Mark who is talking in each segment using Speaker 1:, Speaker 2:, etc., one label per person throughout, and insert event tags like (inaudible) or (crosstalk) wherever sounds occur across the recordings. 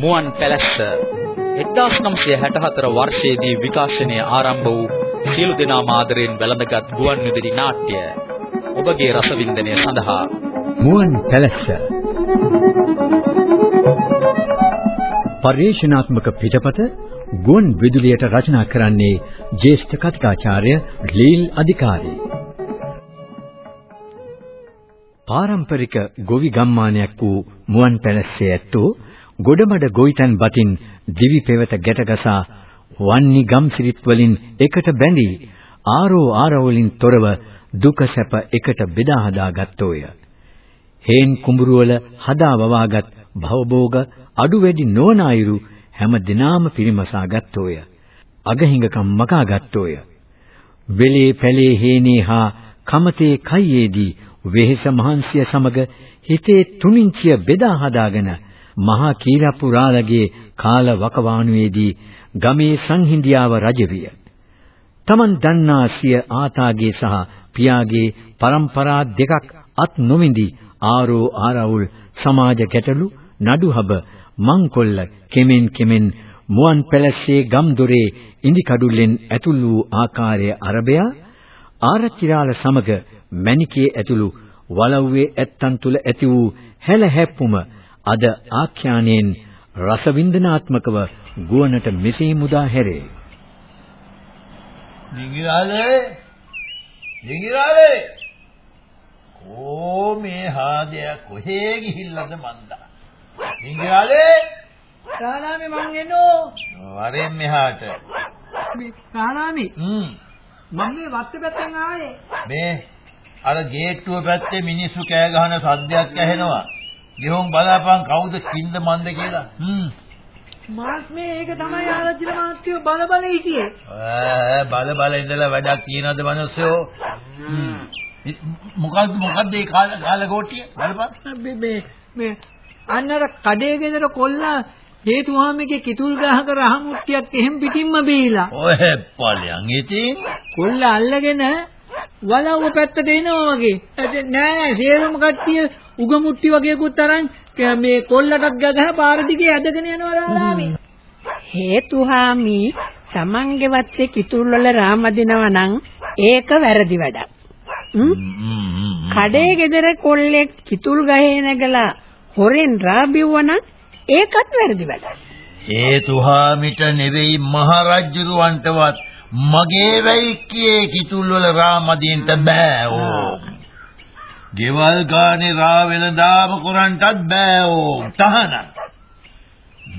Speaker 1: මුවන් පැලැස්ස 1964 වර්ෂයේදී විකාශනය ආරම්භ වූ සියලු දෙනා මාදරෙන් වැළඳගත් ගුවන් විදුලි නාට්‍ය ඔබගේ රසවින්දනය සඳහා
Speaker 2: මුවන් පැලැස්ස. පරිශනාත්මක පිටපත ගුවන් විදුලියට රචනා කරන්නේ ජ්‍යෙෂ්ඨ කතිකාචාර්ය ලීල් අධිකාරී. පාරම්පරික ගොවි ගම්මානයක් වූ මුවන් පැලැස්සේ ඇත්තෝ ගොඩමඩ ගොවිතැන් බතින් දිවි පෙවත ගැටගසා වන්නි ගම්සිරිත් වලින් එකට බැඳී ආරෝ ආරවලින් තොරව දුක සැප එකට බෙදා හදා ගත්තෝය. හේන් කුඹුරු වල හදා වවාගත් භවභෝග අඩු වැඩි නොවන අයුරු හැම දිනාම පිරිමසා ගත්තෝය. අගහිඟකම් මකා ගත්තෝය. වෙලේ පැලේ හේනේ හා කමතේ කයියේදී වෙහෙස මහන්සිය සමග හිතේ තුනින්චිය බෙදා හදාගෙන මහා කීරපුරාලගේ කාල වකවානුවේදී ගමේ සංහිඳියාව රජවිය. Taman දන්නා සිය ආතාගේ සහ පියාගේ પરම්පරා දෙකක් අත් නොවිඳි ආරෝ ආරවුල් සමාජ ගැටලු නඩුහබ මංකොල්ල කෙමෙන් කෙමෙන් මුවන් පැලස්සේ ගම් දොරේ ඉඳි කඩුල්ලෙන් ඇතුල් වූ ආකාරය අරබයා ආරච්චිරාල සමග මණිකේ ඇතුළු වලව්වේ ඇත්තන් තුල ඇති වූ හැල හැප්පුම අද ආඛ්‍යානයෙන් රසවින්දනාත්මකව ගුවනට මෙසේ මුදා හැරේ.
Speaker 3: දිගිරාලේ දිගිරාලේ කෝ මේ හාදය කොහේ ගිහිල්ලාද මන්දා? දිගිරාලේ
Speaker 4: රාලාමේ මං එනෝ
Speaker 3: වරෙන් මෙහාට.
Speaker 4: මේ රාලාමේ
Speaker 3: හ්ම්.
Speaker 4: මම මේ වත්තේ පැත්තෙන් ආවේ.
Speaker 3: මේ අර ගේට්ටුව පැත්තේ මිනිස්සු කෑ ගහන සද්දයක් ඇහෙනවා ගෙහොන් බලාපන් කවුද කින්ද මන්ද කියලා. හ්ම්.
Speaker 4: මාත් මේ ඒක තමයි ආරච්චිල මාත්‍ය බල බල හිටියේ.
Speaker 3: ඈ බල බල ඉඳලා වැඩක් තියනවද මිනිස්සෝ? හ්ම්. මොකද්ද මොකද්ද මේ කාල කාල ගෝටිය? බලපන්.
Speaker 4: මේ මේ අන්නර කඩේ ගෙදර කොල්ලා හේතුවාමගේ කිතුල් ගහක රහ මුට්ටියක් එහෙම් පිටින්ම බීලා.
Speaker 3: ඔය පල්යන් ඉතින්
Speaker 4: කොල්ලා අල්ලගෙන වලව්ව පැත්තට එනවා වගේ. නෑ නෑ සියලුම කට්ටිය උගමුට්ටි වගේකුත් අරන් මේ කොල්ලටත් ගගහ පාර දිගේ ඇදගෙන යනවා ලාලාමේ.
Speaker 5: හේතුහාමි තමන්ගේ වත්තේ කිතුල් වල රාමදිනව නම් ඒක වැරදි වැඩක්. කඩේ ගෙදර කොල්ලෙක් කිතුල් ගහේ නැගලා හොරෙන් රාබිව්වනම් ඒකත් වැරදි වැඩක්.
Speaker 3: හේතුහාමිට නෙවෙයි මහරජුරවන්ටවත් මගේ වෙයි කියේ කිතුල් වල රාමදින්ට බෑ ඕ. ගෙවල් ගානේ රා වෙනදාම කරන්ටත් බෑ ඕ තහනම්.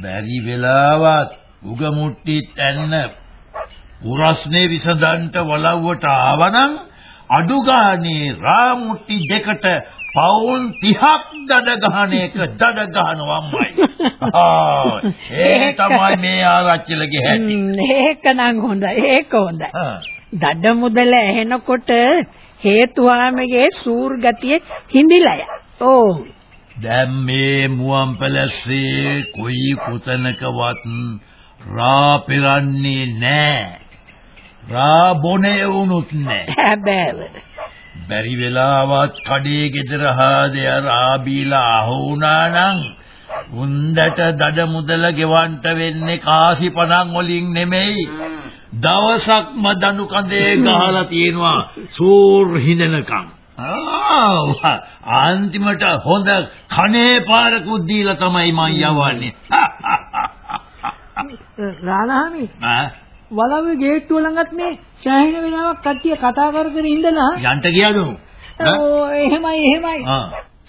Speaker 3: බැරි වෙලාවත් උග මුට්ටිත් ඇන්න උරස්නේ විසඳන්ට වලව්වට ආවනම් අඩු ගානේ රා මුට්ටි දෙකට පවුන් 30ක් දඩ ගහන එක දඩ ගහනවම්මයි. ආ ඒ තමයි මේ ආරච්චිලගේ හැටි.
Speaker 5: ඒක නම් හොඳයි. ඒක හොඳයි. දඩ මුදල ඇහෙනකොට හේතුවාමගේ සූර් ගතිය හිඳිලය. ඕ.
Speaker 3: දැන් මේ මුවන් පැලස්සේ කොයි කුතනකවත් රා පෙරන්නේ නැහැ. රා බොනේ වුණුත් නැහැ.
Speaker 5: හැබෑව.
Speaker 3: බැරි වෙලාවත් කඩේ ගෙදර හාදේ රා බීලා අහුණා නම් උන්දට දඩ මුදල ගෙවන්ට වෙන්නේ කාසි පණන් වලින් නෙමෙයි දවසක්ම දනු කඳේ ගහලා තියෙනවා සූර් හිඳනකම්. අන්තිමට හොඳ කනේ පාරකුත් දීලා තමයි මං යවන්නේ.
Speaker 4: රාලහාමි වලවේ ගේට්ටුව ළඟත් මේ සෑහෙන වෙලාවක් කට්ටිය කතා කර කර ඉඳලා
Speaker 3: යන්ට ගියාද?
Speaker 4: ඕ එහෙමයි එහෙමයි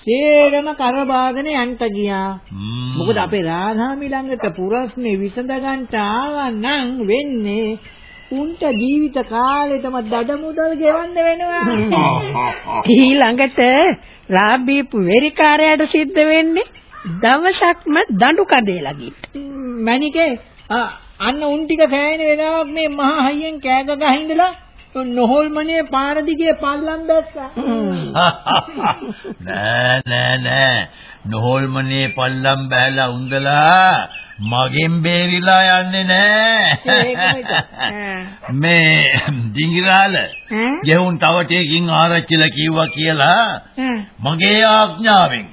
Speaker 4: සේරම කරබාගෙන යන්ට ගියා. මොකද අපේ රාධාමි ළඟට පුරස්නේ විසඳ ගන්නට ආවනම් වෙන්නේ උන්ට ජීවිත කාලෙටම දඩ මුදල් ගෙවන්න වෙනවා. (laughs)
Speaker 5: ඊළඟට රාබීපු වෙරිකාරයාට සිද්ධ වෙන්නේ දවසක්ම දඬු කඩේ ලගින්න.
Speaker 4: මණිකේ අන්න උන් ටික සෑහෙන වෙලාවක් මේ මහා හයියෙන් කෑග ගහ ඉඳලා නොහොල්මනේ පාර දිගේ පල්ලම් බැස්සා.
Speaker 3: නෑ නෑ නෑ. නොහොල්මනේ පල්ලම් බෑලා උන්දලා මගෙන් බේරිලා යන්නේ නෑ. මේ දිංගිරාල ගෙහුන් තව ටේකින් ආරච්චිලා කිව්වා කියලා මගේ ආඥාවෙන්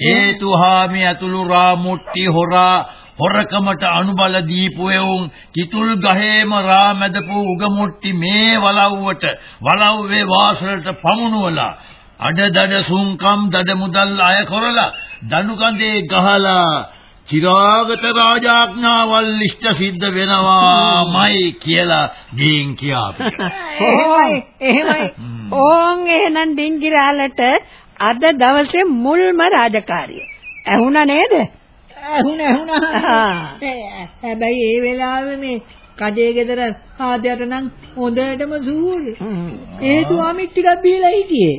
Speaker 3: හේතුහාමි ඇතුළු රාමුට්ටි හොරා හොරකමට අනුබල දීපු එවුන් කිතුල් ගහේම රා මැදපු උගමුට්ටි මේ වලව්වට වලව්වේ වාසලට පමුණුවලා අඩ දඩ සුන්කම් දඩ මුදල් අය කරලා දනු කඳේ ගහලා චිරාගත රාජාඥාවල් ඉෂ්ට සිද්ධ වෙනවාමයි කියලා ගෙන් කියාපු.
Speaker 5: එහෙමයි එහෙමයි. ඕන් එහෙනම් ඩිංගිරාලට අද දවසේ මුල්ම රාජකාරිය. ඇහුණා නේද?
Speaker 4: ඇහුණා ඇහුණා. හැබැයි ඒ වෙලාවේ මේ කඩේ ගෙදර ආදයට නම් හොඳටම සූර්. ඒ තුවාමිත් ටිකක් බීලා හිටියේ.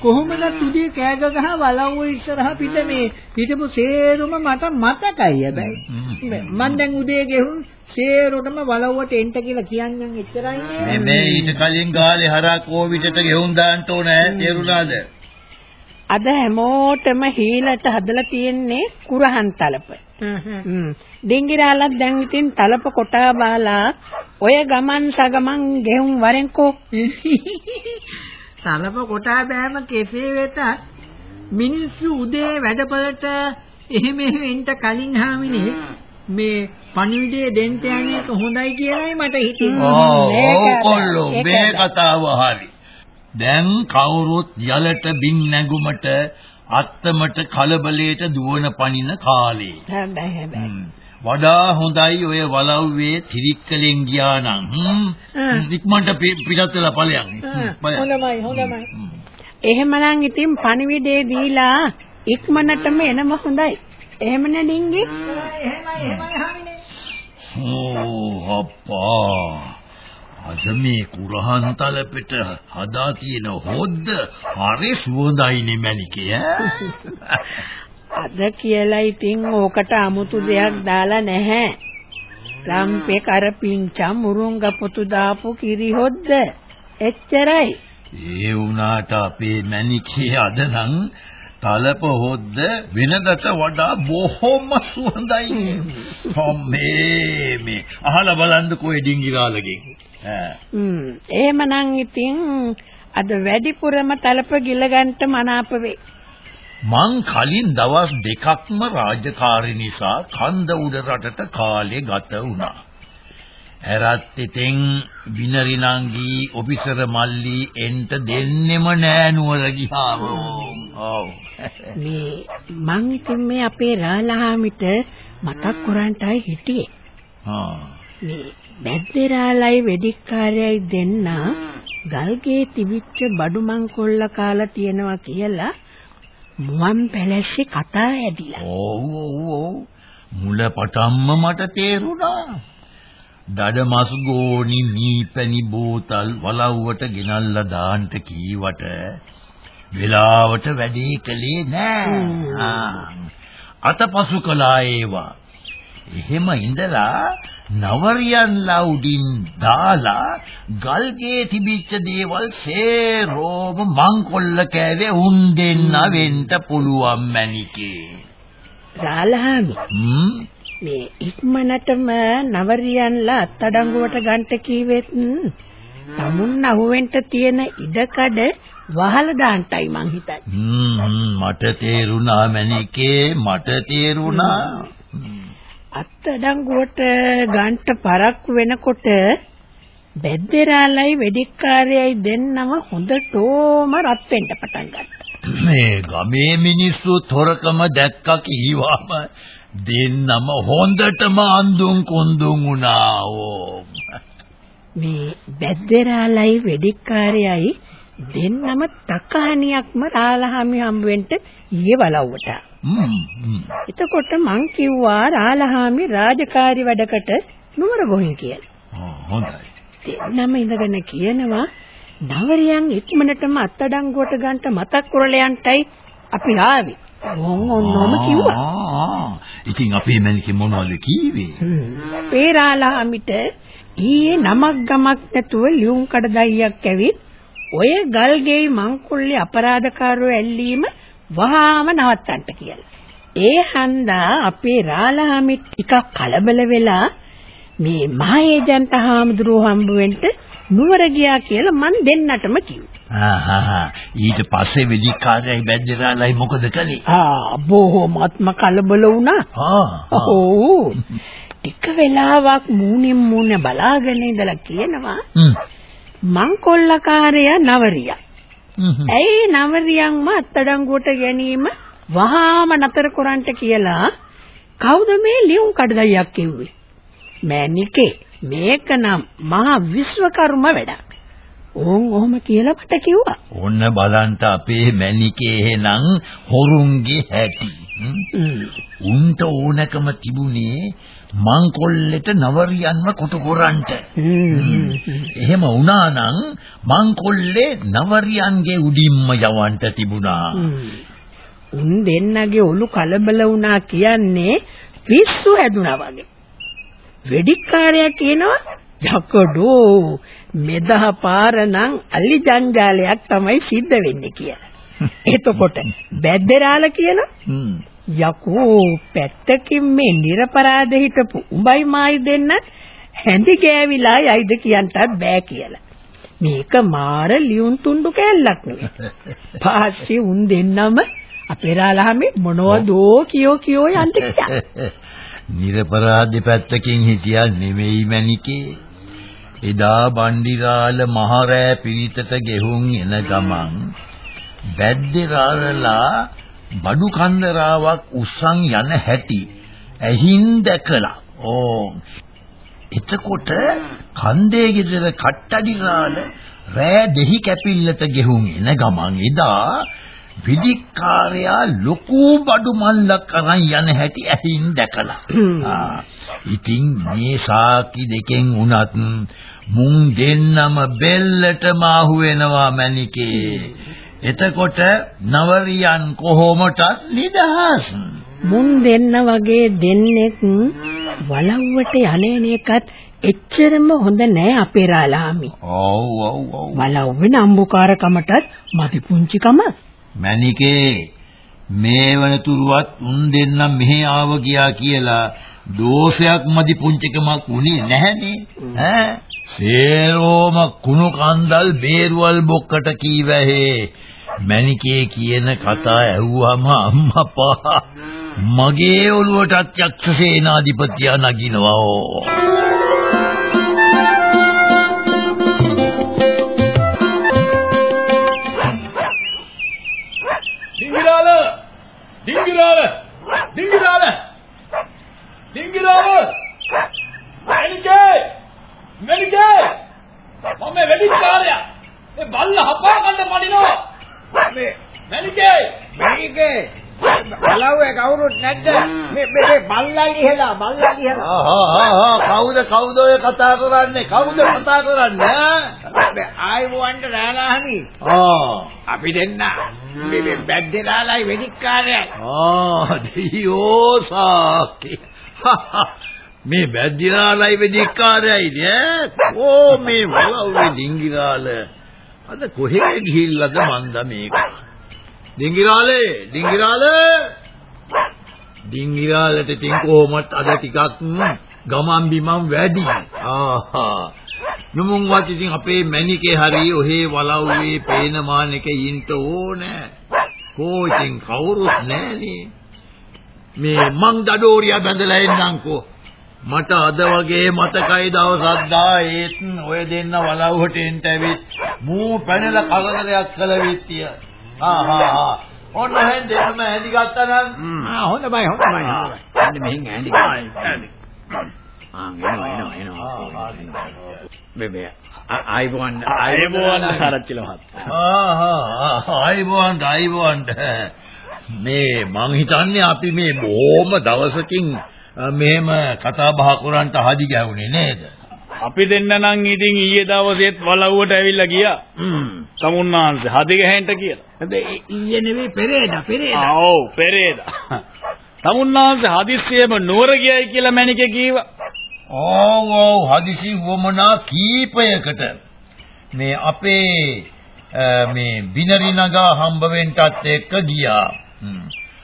Speaker 4: කොහොමද උදේ කෑග ගහ වලව්ව ඉස්සරහා පිට මේ පිටපු සේරුම මට මතකයි හැබැයි. මම දැන් උදේ ගෙහුම් සේරොටම වලව්වට එන්ට කියලා කියන්නම් එච්චරයි
Speaker 3: නේ. මේ ඊට කලින් ගාලේ හරා කෝවිඩට ගෙහුම් දාන්න ඕනේ තේරුණාද?
Speaker 5: අද හැමෝටම හීලට හදලා තියෙන්නේ කුරහන් තලප. හ්ම්. ඩිංගිරාලක් දැන් ඉතින් තලප කොටා බාලා ඔය ගමන් සගමන් ගෙහුම් වරෙන්කෝ. (laughs)
Speaker 4: තලප කොටා බෑම කෙසේ වෙතත් මිනිස්සු උදේ වැඩපළට එහෙම එන්න කලින් හාමිනේ මේ පණිවිඩය දෙන්න යන එක හොඳයි කියලායි මට හිතෙන්නේ.
Speaker 3: ඔව් කොල්ලෝ මේ කතාව හරි. දැන් කවුරුත් යලට බින් නැගුමට අත්තමට කලබලයට දුවන පනින කාලේ.
Speaker 5: හැබැයි හැබැයි.
Speaker 3: වඩා හොඳයි ඔය වලව්වේ තිරික්කලෙන් ගියා නම් ඉක්මනට පිටත් වෙලා ඵලයන්.
Speaker 4: හොඳමයි හොඳමයි.
Speaker 5: එහෙමනම් ඉතින් පණිවිඩේ දීලා ඉක්මනටම එනම හොඳයි. එහෙම නැඩින්ගේ?
Speaker 4: එහෙමයි එහෙමයි හාමිනේ.
Speaker 3: ඕ අප්පා. අද මේ කුරහන් තලපෙට හදා තියෙන හොද්ද හරි සුවඳයිනේ මැනිකේ ඈ.
Speaker 5: අද කියලා ඉතින් ඕකට 아무තු දෙයක් දාලා නැහැ. රම්පේ කරපිංචා මුරුංග පොතු දාපු කිරි හොද්ද. එච්චරයි.
Speaker 3: ඒ වුණාට අපේ මැනිකේ අද නම් තලප හොද්ද වෙනදට වඩා බොහොම සුවඳයි. මේ මේ අහලා බලන්නකෝ ඒ ඩිංගිරාලගෙන්.
Speaker 5: හ්ම් එහෙමනම් ඉතින් අද වැඩිපුරම තලප ගිල ගන්නට මනාප වෙයි.
Speaker 3: මං කලින් දවස් දෙකක්ම රාජකාරී නිසා කන්ද උඩ රටට කාලේ ගත වුණා. ඇරත් ඉතින් විනරිනංගි ඔෆිසර් මල්ලි එන්ට දෙන්නෙම නෑ නුවර ගියාම. ඔව්.
Speaker 5: මේ මං ඉතින් මේ අපේ රාලහාමිට මතක් කරන්ටයි හිටියේ.
Speaker 3: ආ.
Speaker 5: මේ බැද්දේරාලයි වෙදිකාරයයි දෙන්න ගල්ගේ තිබිච්ච බඩු මංකොල්ල කාලා තියෙනවා කියලා මුවන් පැලැස්සේ කතා ඇදිලා.
Speaker 3: ඔව් ඔව් ඔව්. මුල පටන්ම මට තේරුණා. දඩමස් ගෝනි මීපැණි බෝතල් වලව්වට ගෙනල්ලා දාන්න කීවට වෙලාවට වැඩේ කළේ නෑ. අතපසු කළා ඒවා. එහෙම ඉඳලා නවරියන්ලා උඩින් දාලා ගල්ගේ තිබිච්ච දේවල් සේරෝම මංකොල්ල කෑවේ උන් දෙන්න වෙන්න පුළුවන් මැනිකේ.
Speaker 5: රාලහාමි
Speaker 3: හ්ම්
Speaker 5: මේ ඉක්මනටම නවරියන්ලා අත්අඩංගුවට ගන්නට කීවෙත් තමුන් අහුවෙන්න තියෙන ඉඩකඩ වහලා දාන්නයි මං හිතන්නේ.
Speaker 3: මට තේරුණා මැනිකේ මට තේරුණා.
Speaker 5: අත්අඩංගුවට ගන්නට පරක්කු වෙනකොට බෙද්දරාලයි වෙදිකාරයයි දෙන්නම හොඳටම රත් වෙන්න පටන් ගත්තා.
Speaker 3: මේ ගමේ මිනිස්සු තොරකම දැක්කා කීවාම දෙන්නම හොඳටම අඳුන් කුඳුන් වුණා ඕ.
Speaker 5: මේ බෙද්දරාලයි වෙදිකාරයයි දෙන්නම තකහණියක්ම රාලහාමි හම්බ වෙන්න ඊයේ බලවුවට. එතකොට මං කිව්වා රාලහාමි රාජකාරි වැඩකට නුවර ගොහින් කියලා.
Speaker 3: හොඳයි.
Speaker 5: දෙන්නම ඉඳගෙන කියනවා නවරියන් ඉක්මනටම අත්අඩංගුවට ගන්න මතක් කරලයන්ටයි අපි ආවේ. ඕන් ඔන්නෝම කිව්වා.
Speaker 3: ඉතින් අපේ මැනිකේ මොනවද කීවේ?
Speaker 5: පේරාලහාමිට ඊයේ නමක් ගමක් නැතුව ලියුම් කඩදායියක් ඇවිත් ඔය ගල්ගෙයි මංකුල්ලේ අපරාධකාරයෝ ඇල්ලීම වහාම නවත්තන්න කියලා. ඒ හන්දා අපේ රාලහාමි ටිකක් කලබල වෙලා මේ මහේජන්ත හාමුදුරුවෝ හම්බ වෙන්න නුවර ගියා කියලා මන් දෙන්නටම කිව්වා.
Speaker 3: ආහා ඊට පස්සේ වෙදිකාරයයි බැද්දරාලයි මොකද කළේ?
Speaker 5: ආ බොහොමත්ම කලබල වුණා.
Speaker 3: ආ
Speaker 5: ඔව්. ටික වෙලාවක් මූණෙන් මූණ බලාගෙන ඉඳලා කියනවා මංකොල්ලකාරයා නවරියා. ඇයි නවරියන්ම අත්අඩංගුවට ගැනීම වහාම නතර කරන්ට කියලා කවුද මේ ලියුම් කඩදායියක් කිව්වේ? මෑනිකේ මේක නම් මහා විශ්වකර්ම වැඩක්. ඕන් ඔහොම කියලා මට කිව්වා.
Speaker 3: ඔන්න බලන්න අපේ මැනිකේ එහෙනම් හොරුන්ගේ හැටි. උන්ට ඕනකම තිබුණේ මංකොල්ලෙට නවරියන්ව කොටු කරන්නට. එහෙම වුණා නම් මංකොල්ලේ නවරියන්ගේ උඩින්ම යවන්න තිබුණා.
Speaker 5: උන් දෙන්නගේ ඔලු කලබල වුණා කියන්නේ පිස්සු හැදුනා වගේ. වෙඩික්කාරයා කියනවා යකඩෝ මෙදහ පාර නම් අලි ජංජාලයක් තමයි සිද්ධ වෙන්නේ කියලා. එතකොට බැද්දරාල කියන යකෝ පැත්තකින් මේ නිර්පරාධ හිටපු උඹයි මායි දෙන්න හැඳි ගෑවිලා යයිද කියන්ටත් බෑ කියලා. මේක මාර ලියුම් තුණ්ඩු කැල්ලක් නෙවෙයි. පස්සේ උන් දෙන්නම අපේරාලහමේ මොනවදෝ කියෝ කියෝ යන්ට ගියා.
Speaker 3: නිර්පරාධ පැත්තකින් හිටියා නෙමෙයි මැනිකේ. එදා බණ්ඩිරාල මහරෑ පිරිතට ගෙහුම් එන ගමන් බැද්දේරාලලා බඩු කන්දරාවක් උස්සන් යන හැටි ඇහින් දැකලා ඕ එතකොට කන්දේ ගෙදර කට්ටඩිරාල රෑ දෙහි කැපිල්ලට ගෙහුම් එන ගමන් එදා විදිකාරයා ලොකු බඩු මල්ලක් අරන් යන හැටි ඇහින් දැකලා. ඉතින් මේ සාකි දෙකෙන් උනත් මුන් දෙන්නම බෙල්ලටම ආහු වෙනවා මැනිකේ. එතකොට නවරියන් කොහොමටත් නිදහස්.
Speaker 5: මුන් දෙන්න වගේ දෙන්නෙක් වලව්වට යන්නේන එකත් එච්චරම හොඳ නෑ අපේ රාලාමි.
Speaker 3: ඔව් ඔව් ඔව්.
Speaker 5: වලව්වේ නම්බුකාරකමටත් මදි පුංචිකම.
Speaker 3: මැනිකේ මේ වනතුරුවත් උන් දෙන්නම් මෙහෙ ආව ගියා කියලා දෝෂයක් මදි පුංචිකමක් උනේ නැහනේ ඈ සේරෝම කුණු කන්දල් බේරුවල් බොක්කට කීවැහේ. මැනිකේ කියන කතා ඇහුවම අම්මපා මගේ ඔළුවටත් යක්ෂ සේනාධිපතියා නගිනවා.
Speaker 6: ඩිංගිරාල! ඩිංගිරාල! ඩිංගිරාල! මෙනිකේ මෙනිකේ මම වෙඩික්කාරයා මේ බල්ල හපා ගන්න පනිනවා මේ මෙනිකේ
Speaker 4: මේකේ බලව්වේ කවුරුත් නැද්ද? මේ මේ බල්ලා ඉහලා බල්ලා ඉහලා.
Speaker 3: ආහා කවුද කවුද ඔය කතා කරන්නේ? කවුද කතා කරන්නේ?
Speaker 4: ආයිවන්ට රාලාහනි
Speaker 3: ආ.
Speaker 4: අපි දෙන්න. මේ මේ බැද්දලාලයි වෙදික්කාරයයි
Speaker 3: ආ දෙයෝ සාකි මේ බැද්දිනාලයි වෙදික්කාරයයි නේ ඕ මේ වලව්වේ ඩිංගිරාල. අද කොහෙද ගිහිල්ලාද මන්ද මේක? ඩිංගිරාලේ ඩිංගිරාලේ? ඩිංගිරාලට තින් කොහොමත් අද ටිකක් ගමන් බිමන් වැඩි. ආහා. නුමුන්වත් ඉතින් අපේ මැනිකේ හරි ඔහේ වලව්වේ පේන මානෙක ඉන්න ඕනේ. කෝ ඉතින් කවුරුත් නැහනේ මේ මං දඩෝරියා බඳලා එන්නම්කෝ මට අද වගේ මතකයි දවසක් දා ඒත් ඔය දෙන්න වලව්වට එන්න ඇවිත් මූ පැනලා කලදරයක් කළ විත්තිය. ආ හා හා. ඔන්න හෙන් දෙන්නම ඇඳි ගත්තා නම්
Speaker 4: ආ හොඳයි හොඳයි හොඳයි
Speaker 2: අන්න මෙහෙන් ඇඳි ආ එනවා එනවා එනවා. බෙබේ ආයිබෝන්
Speaker 6: ආයුබෝවන් ආරච්චිල මහත්තයා.
Speaker 3: ආ හා ආයිබෝන් ආයිබෝන් මේ මං හිතන්නේ අපි මේ බොහොම දවසකින් මෙහෙම කතා බහ කරන්ට හදි ගැවුනේ නේද
Speaker 6: අපි දෙන්න නම් ඉතින් ඊයේ දවසේත් වලව්වට ඇවිල්ලා ගියා. සමුන්නාන්සේ හදි ගහෙන්ට කියලා.
Speaker 4: හැබැයි ඊයේ නෙවෙයි පෙරේදා පෙරේදා
Speaker 6: ඔව් පෙරේදා. සමුන්නාන්සේ හදිස්සියෙම නුවර ගියයි කියලා මැනිකේ කීවා.
Speaker 3: ඔව් ඔව් හදිසි වමනා කීපයකට මේ අපේ මේ බිනරි නගා හම්බ වෙන්නටත් එක්ක ගියා.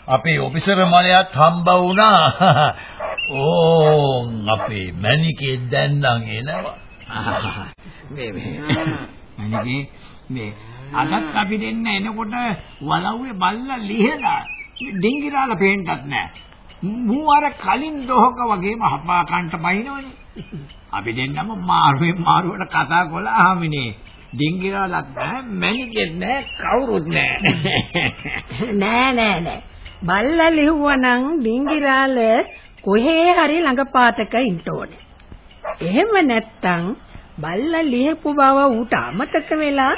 Speaker 3: අපේ ඔෆිසර් මලයාත් හම්බ වුණා. (laughs) ඕ අපේ මැනිකේ දැන් නම් එනවා.
Speaker 2: මේ මේ මණිකේ මේ
Speaker 7: අදත් අපි දෙන්න එනකොට වලව්වේ බල්ලා ලිහලා ඩිංගිරාල පේන්නත් නැහැ. මූ අර කලින් දොහක වගේම හපා කන්ට බයිනවනේ. අපි දෙන්නම මාරුවෙන් මාරුවට කතා කළාමිනේ. ඩිංගිරාලත් නැහැ, මැනිකෙත් නැහැ, කවුරුත් නැහැ. (laughs)
Speaker 5: නෑ නෑ නෑ. බල්ලා ලිව්වනම් ඩිංගිරාල කොහේ හරි ළඟපාතක ඉන්න ඕනේ. එහෙම නැත්තම් බල්ලා ලියපු බව ඌට අමතක වෙලා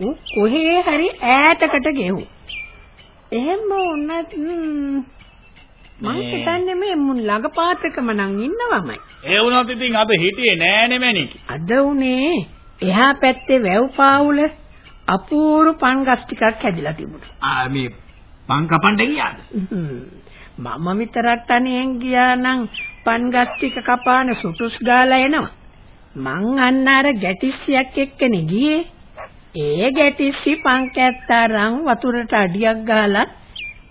Speaker 5: ඌ කොහේ හරි ඈතකට ගෙහුවා. එහෙම වුණත් මං හිතන්නේ මේ මුන් ළඟපාතකම නම් ඉන්නවමයි.
Speaker 6: ඒ වුණත් ඉතින් අද හිටියේ නෑ නෙමෙනික.
Speaker 5: අද උනේ එහා පැත්තේ වැව් පාවුල අපූර්ව පන්ගස් ටිකක් හැදිලා තිබුණා.
Speaker 7: ආ මේ පන් කපන්න ගියාද?
Speaker 5: මම විතරක් තනියෙන් ගියා නම් පන්ගස් ටික කපාන සුටුස් ගාලා එනවා. මං අන්න අර ගැටිස්සියක් එක්කනේ ගියේ. ඒ ගැටිස්සි පන් කැත්තරන් වතුරට අඩියක් ගහලා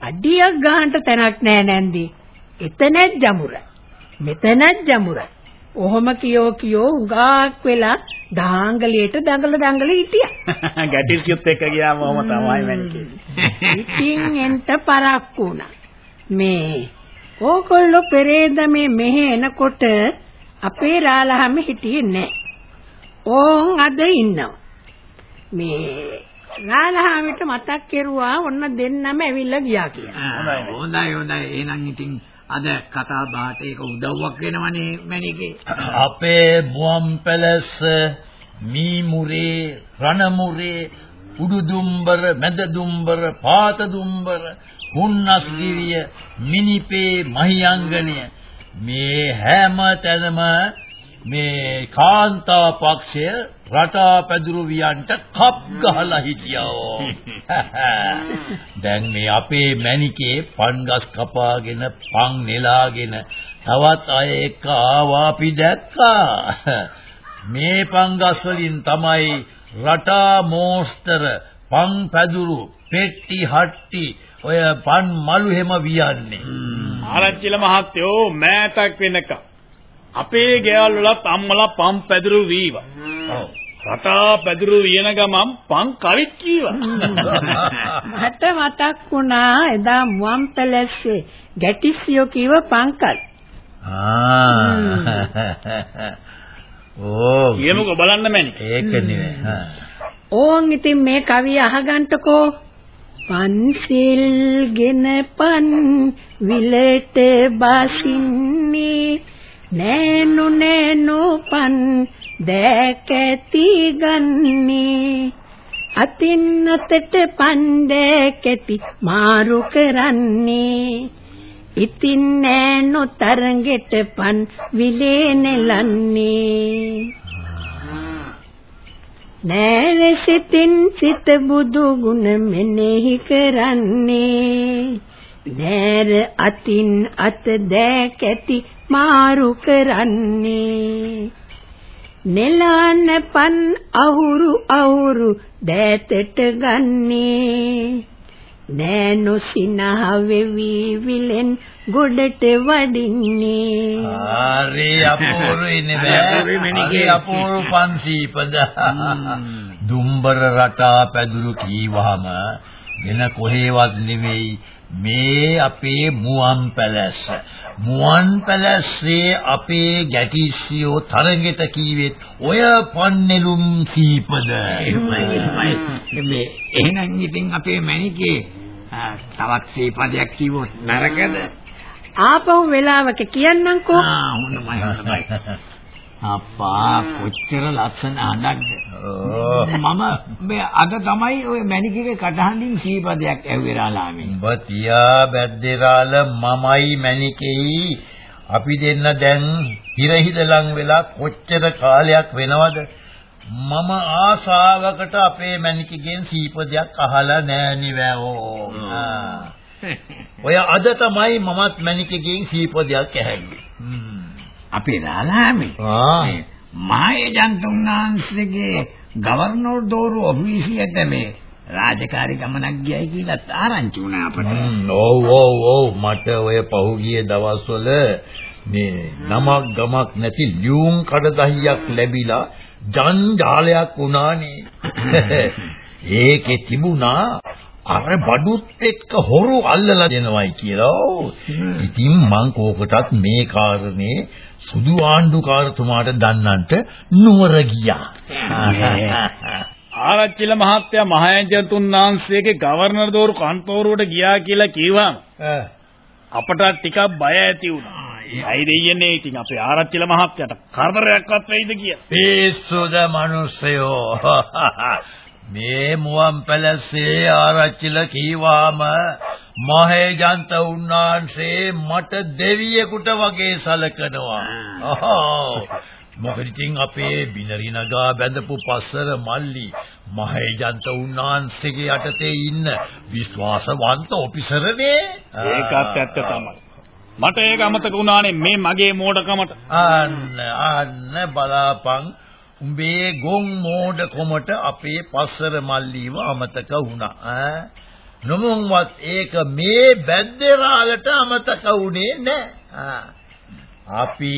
Speaker 5: අඩියක් ගහන්න තැනක් නෑ නැන්දි. එතනත් ජමුර. මෙතනත් ජමුර. ඔහොම කියෝ කියෝ උගාක් වෙලා දාංගලියට දඟල දඟල හිටියා. (laughs)
Speaker 6: ගැටිල්සියත් එක්ක ගියාම ඔහොම තමයි මැනිකේ. (laughs)
Speaker 5: ඉතින් එන්ට පරක් වුණා. මේ ඕගොල්ලෝ පෙරේද මේ මෙහෙ එනකොට අපේ රාලහම හිටියේ නැහැ. ඕන් අද ඉන්නවා. මේ රාලහාමිට මතක් කෙරුවා ඔන්න දෙන්නම ඇවිල්ලා ගියා කියලා.
Speaker 7: හොඳයි හොඳයි. එහෙනම් ඉතින් අද කතා බහට ඒක උදව්වක් වෙනවනේ මැනිකේ.
Speaker 3: අපේ මුවන් පැලස්ස මීමුරේ රණමුරේ උඩුදුම්බර මැදදුම්බර පාතදුම්බර හුන්නස්ගිරිය මිනිපේ මහියංගනය මේ හැම තැනම මේ කාන්තා පක්ෂය රටා පැදුරු වියන්ට කප් ගහලා හිටියා. (laughs) දැන් මේ අපේ මැනිකේ පන්ගස් කපාගෙන පන් නෙලාගෙන තවත් අය එක්ක ආවා දැක්කා. (laughs) මේ පන්ගස් වලින් තමයි රටා මෝස්තර පන් පැදුරු පෙට්ටි හට්ටි ඔය පන් මලු හැම වියන්නේ.
Speaker 6: ආරච්චිල මහත්තයෝ මෑතක් වෙනකම් අපේ ගෙවල් වලත් අම්මලා පම් පැදුරු වීවා. ඔව්. රටා පැදුරු වියන ගමන් පන් කවිත් කීවා.
Speaker 5: මට මතක් වුණා එදා මුවන් පැලස්සේ ගැටිසියෝ කීව පංකල්.
Speaker 3: ආ. (laughs) ඕ.
Speaker 6: කියමුකෝ බලන්න මැනි.
Speaker 3: ඒක නෙවෙයි.
Speaker 5: ඕන් ඉතින් මේ කවිය අහගන්ටකෝ. පන්සිල්ගෙන පන් විලට බසින්නේ නෑනු නෑනු පන් දැකැති ගන්නේ. අතින් අතට පන් දැකැති මාරු කරන්නේ. ඉතින් නෑනු තරගෙට පන් විලේ නෙලන්නේ. නෑර සිතින් සිත බුදු ගුණ මෙනෙහි කරන්නේ. නෑර අතින් අත දැකැති මාරු කරන්නේ. නෙලාන පන් අහුරු අහුරු දෑතට ගන්නේ. නෑනො සිනහ වෙවි විලෙන් ගොඩට වඩින්නේ.
Speaker 3: හරි අපූර්වයි නේ හරි අපූර්ව පන්සීපද දුම්බර රටා පැදුරු කීවහම වෙන කොහෙවත් නෙවෙයි මේ අපේ මුවන් පැලැස්ස. මුවන් පැලැස්සේ අපේ ගැටිසියෝ තරගෙට කීවෙත් ඔය පන්නెలుම් සීපද
Speaker 7: මේ එහෙනම් ඉතින් අපේ මැනිකේ තවත් සීපදයක් කිව්වොත් නරකද?
Speaker 5: ආපහු වෙලාවක කියන්නම්කෝ.
Speaker 7: ආ හොඳයි හොඳයි. අප්පා කොච්චර ලස්සන හඬක්ද. මම මේ අද තමයි ওই මැනිකගේ කටහඬින් සීපදයක් ඇහුවෙරාලාමේ.
Speaker 3: උඹ තියා බැද්දේරාල මමයි මැනිකෙයි අපි දෙන්න දැන් හිරහිදලන් වෙලා කොච්චර කාලයක් වෙනවද? මම ආසාවකට අපේ මැනිකගෙන් සීපදයක් අහලා නෑ නිවැෝ. ඔය අද තමයි මමත් මැනිකගෙන් සීපදයක් ඇහැග්ගේ.
Speaker 7: අපේ රාලාමේ.
Speaker 3: ආ.
Speaker 7: මායේ ජන්තුන්නාන්සේගේ ගවර්නර් දෝරු ඔෆිසියට මේ රාජකාරි ගමනක් ගියයි කියලා ආරංචි වුණා අපට.
Speaker 3: ඔව් ඔව් ඔව් මට ඔය පහුගිය දවස්වල මේ නමක් ගමක් නැති ලියුම් කඩදාහියක් ලැබිලා ජංජාලයක් වුණානේ. (laughs) ඒකේ තිබුණා අර බඩුත් එක්ක හොරු අල්ලලා දෙනවයි කියලා. ඉතින් මං කෝකටත් මේ කාරණේ සුදු ආණ්ඩුකාරතුමාට දන්නන්ට නුවර ගියා. (laughs)
Speaker 6: ආරච්චිල මහත්තයා මහේජතුන් වහන්සේගේ ගවර්නර් දෝරු කන්තෝරුවට ගියා කියලා කිව්වම අපට ටිකක් බය ඇති වුණා. ඇයි දෙයන්නේ ඉතින් අපේ ආරච්චිල මහත්තයාට කරදරයක්වත් වෙයිද කියලා.
Speaker 3: පිස්සුද මිනිස්සයෝ. (laughs) මේ මුවන් පැලසේ ආරච්චිල කීවාම මහේජන්ත උන්නාන්සේ මට දෙවියෙකුට වගේ සලකනවා. මොකද ඉතින් අපේ බිනරි නගා බැඳපු පස්සර මල්ලි මහේජන්ත උන්නාන්සේගේ යටතේ ඉන්න විශ්වාසවන්ත ඔෆිසරනේ.
Speaker 6: ඒකත් ඇත්ත තමයි. මට ඒක අමතක වුණානේ මේ මගේ මෝඩකමට.
Speaker 3: අන්න අන්න බලාපන් උඹේ ගොන් මෝඩකමට අපේ පස්සර මල්ලිව අමතක වුණා. ඈ නොමුන්වත් ඒක මේ බැද්දරාලට අමතක වුණේ නැහැ. අපි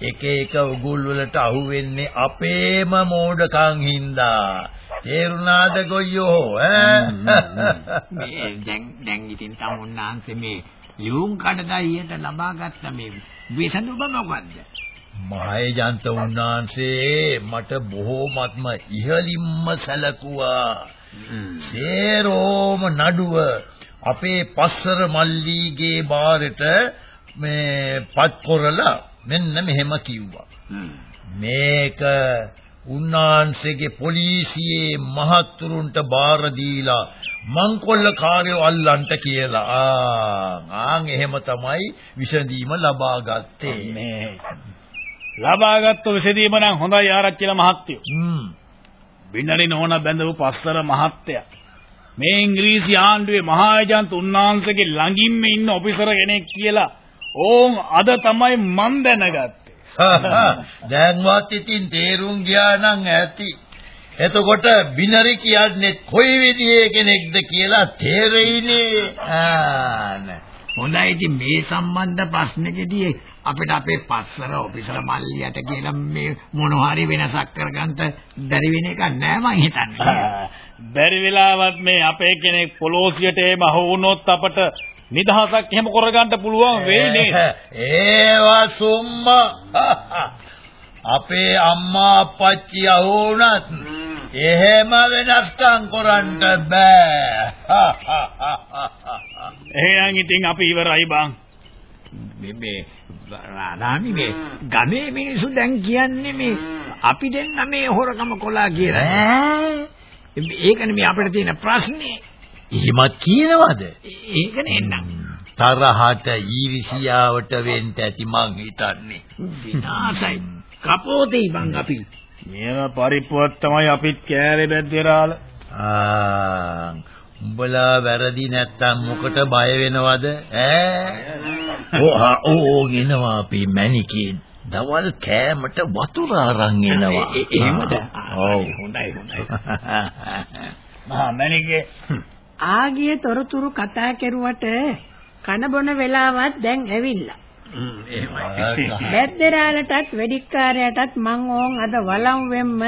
Speaker 3: එක එක උගුල් වලට අහු වෙන්නේ අපේම මෝඩකම් හින්දා. තේරුණාද ගොයියෝ ඈ
Speaker 7: මේ දැන් දැන් ඉතින් තමුන්නාන්සේ මේ ලියුම් කඩදායියට ලබාගත්ත මේ විසඳුම මොකද්ද?
Speaker 3: මහේජන්ත උන්නාන්සේ මට බොහෝමත්ම ඉහළින්ම සැලකුවා. සේරෝම නඩුව අපේ පස්සර මල්ලීගේ බාරට මේ පත් කරලා මෙන්න මෙහෙම කිව්වා. මේක උන්නාන්සේගේ පොලිසියේ මහත්තුරුන්ට බාර දීලා මංකොල්ල කාර්යෝ අල්ලන්ට කියලා. ආන් එහෙම තමයි විසඳීම ලබා ගත්තේ.
Speaker 6: ලබාගත්තු විසඳීම නම් හොඳයි ආරච්චිලා මහත්තයෝ.
Speaker 3: හ්ම්.
Speaker 6: බින්නරි නෝන බැඳපු පස්තර මහත්තයා. මේ ඉංග්‍රීසි ආණ්ඩුවේ මහාජන්ත උන්නාන්සේගේ ළඟින්ම ඉන්න ඔෆිසර් කෙනෙක් කියලා ඕන් අද තමයි මන් දැනගත්තේ. (laughs)
Speaker 3: දැන්වත් ඉතින් තේරුම් ගියා නම් ඇති. එතකොට බිනරි කියන්නේ කොයි විදිහේ කෙනෙක්ද කියලා තේරෙයිනේ. ආන.
Speaker 7: හොඳයි ඉතින් මේ සම්බන්ධ ප්‍රශ්නෙකදී අපිට අපේ පස්සර ඔෆිසර් මල්ලියට කියලා මේ මොනවා හරි වෙනසක් කරගන්න බැරි වෙන එකක් නෑ මං හිතන්නේ. (laughs)
Speaker 6: බැරි වෙලාවත් මේ අපේ කෙනෙක් පොලෝසියට එම වුණොත් අපට නිදහසක් එහෙම කරගන්න පුළුවන් වෙයි නේද? (laughs)
Speaker 3: ඒවා සුම්ම (laughs) අපේ අම්මා අප්පච්චි අහුණත් එහෙම වෙනස්කම් කරන්න බෑ.
Speaker 6: එහෙනම් ඉතින් අපි ඉවරයි බං.
Speaker 7: මේ මේ රාණි මේ ගමේ මිනිස්සු දැන් කියන්නේ මේ අපි දෙන්න මේ හොරකම කොලා කියලා. ඒකනේ මේ අපිට තියෙන ප්‍රශ්නේ.
Speaker 3: එහෙමත් කියනවද?
Speaker 7: ඒකනේ එන්නම්.
Speaker 3: තරහට ඊර්ෂියාවට වෙන්න ඇති මං හිතන්නේ.
Speaker 7: විනාසයි. කපෝතේ බං අපි.
Speaker 6: මේව පරිප්පුවක් තමයි අපිත් කෑවේ බැද්දේරාල.
Speaker 3: ආ උඹලා වැරදි නැත්තම් මොකට බය වෙනවද? ඈ? ඕහා ඕගෙනවා අපි මැනිකේ දවල් කෑමට වතුර අරන් එනවා.
Speaker 7: එහෙමද?
Speaker 3: ඔව්.
Speaker 7: හොඳයි හොඳයි. (laughs)
Speaker 6: මහා මැනිකේ
Speaker 5: ආගිය තොරතුරු කතා කෙරුවට කන බොන වෙලාවත් දැන් ඇවිල්ලා. බැද්දරාලටත් වෙඩික්කාරයටත් මං ඕන් අද වළම් වෙම්ම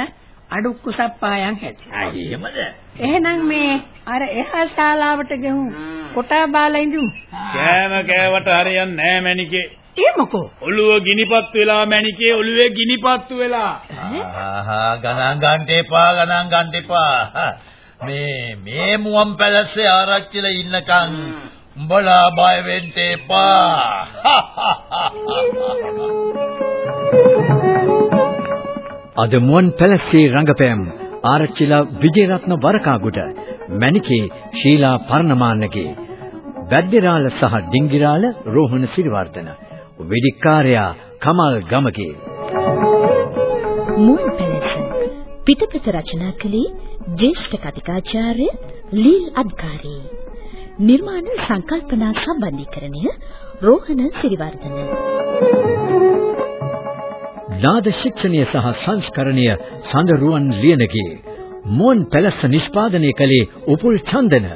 Speaker 5: අඩුක්කු සප්පායන් හැදුවා.
Speaker 7: එහෙමද
Speaker 5: එහෙනම් මේ අර එහා ශාලාවට ගෙහුම් කොටා බාලා ඉඳුම්.
Speaker 6: කෑම කෑවට හරියන්නේ නෑ මැනිකේ.
Speaker 5: ඒ මොකෝ?
Speaker 6: ඔළුව ගිනිපත් වෙලා මැනිකේ ඔළුවේ ගිනිපත්තු වෙලා.
Speaker 3: ආහා ගණන් ගන්න එපා ගණන් ගන්න එපා මේ මේ මුවන් පැලස්සේ ආරච්චිලා ඉන්නකම් උඹලා බය වෙන්න එපා (laughs) (laughs)
Speaker 2: අද මුවන් පැලස්සේ රංගපෑම් ආරච්චිලා විජේරත්න වරකාගුට මණිකේ ශීලා පර්ණමාන්නගේ වැද්දිරාල සහ ඩිංගිරාල රෝහණ සිරිවර්ධන වෙදිකාර්යා කමල් ගමගේ.
Speaker 8: මුවන් පැලස පිටපත රචනා කළේ ජ්‍යෙෂ්ඨ කතිකාචාර්ය ලීල් අද්කාරී නිර්මාණ සංකල්පනා සම්බන්ධීකරණය රෝහණ සිරිවර්ධන.
Speaker 2: නාද ශික්ෂණය සහ සංස්කරණය සඳරුවන් ලියනගේ මුවන් පැලස්ස නිෂ්පාදනය කළේ උපුල් චන්දන